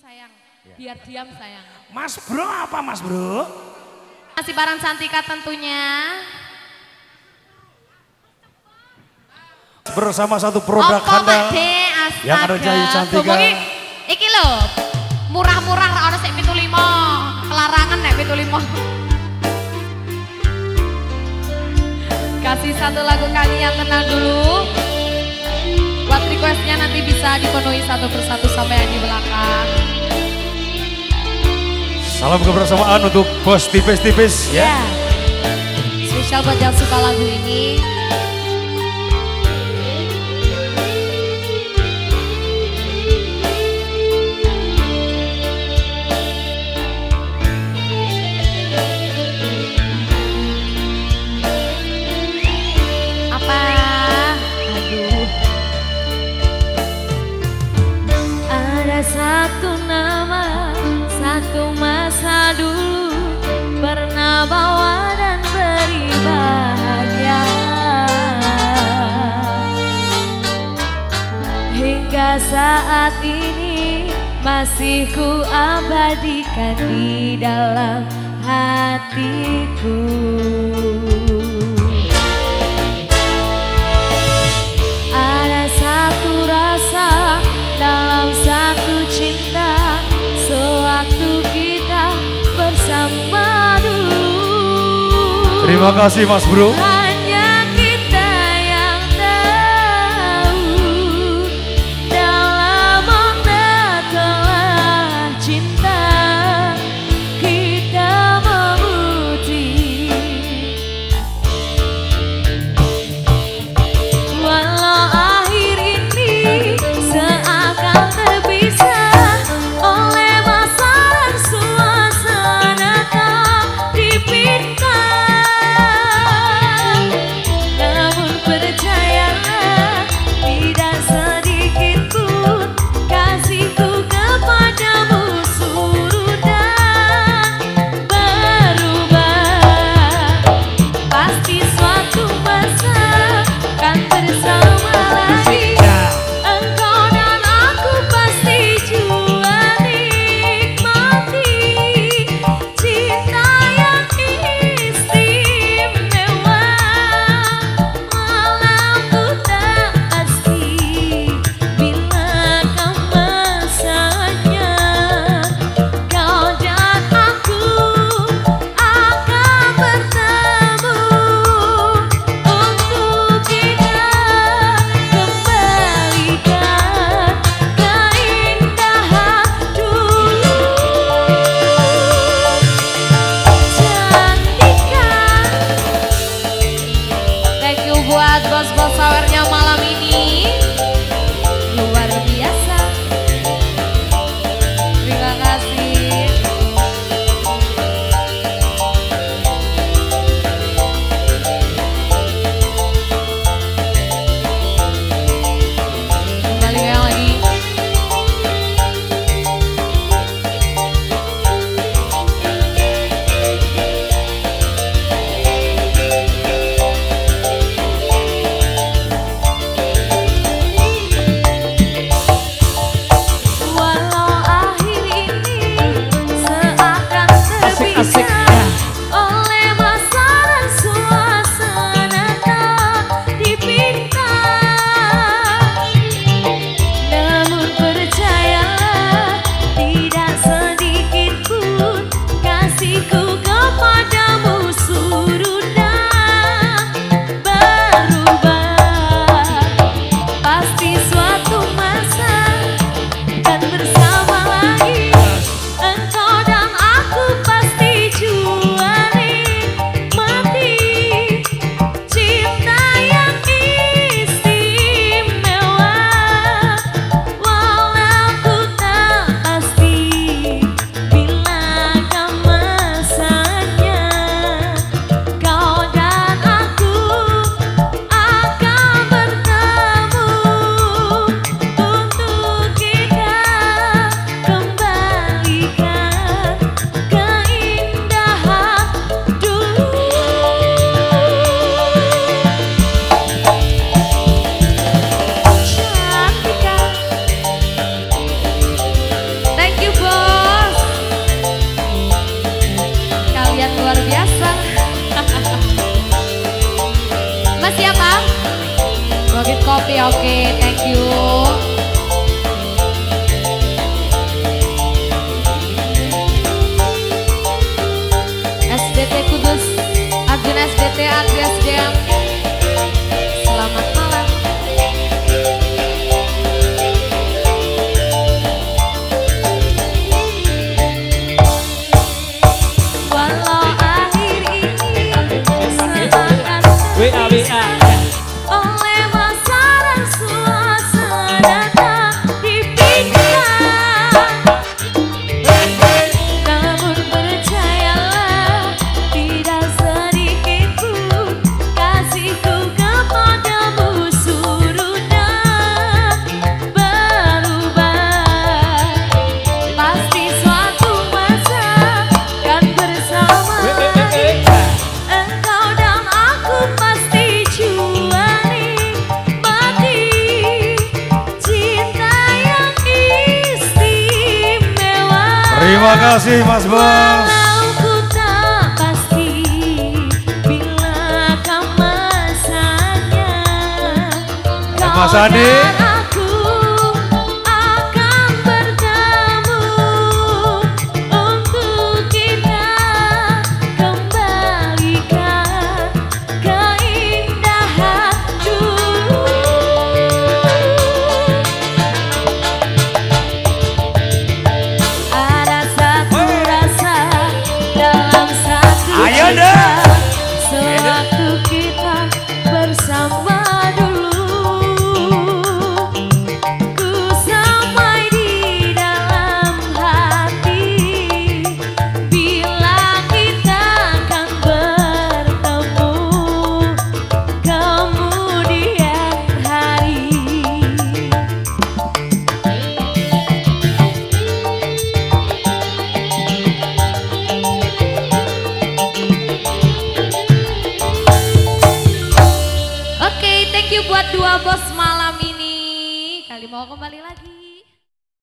sayang. Biar diam sayang. Mas bro apa mas bro? Masih barang Cantika tentunya. Bersama satu produk Opo handal. Pak De, astaga. Yang ada Jayu Cantika. Bobogi, iki lho, murah-murah ra ono sik 75. Kelarangan nek 75. Kasih satu lagu kali yang kenal dulu. Buat requestnya nanti bisa dipenuhi satu persatu sampai yang di belakang. Salam kebersamaan untuk bos tipis-tipis ya. Ya. Spesial buat yang suka lagu ini. Saat ini masih ku abadikan di dalam hatiku. Ada satu rasa dalam satu cinta Sewaktu kita bersama dulu Terima kasih mas bro. Bagi kopi, oke, okay, thank you. SDT Kudus, Agun SDT Andri SDM. Selamat malam. Walau akhir ini WA WA. Only kasih Mas Bos. Mas Adi. kembali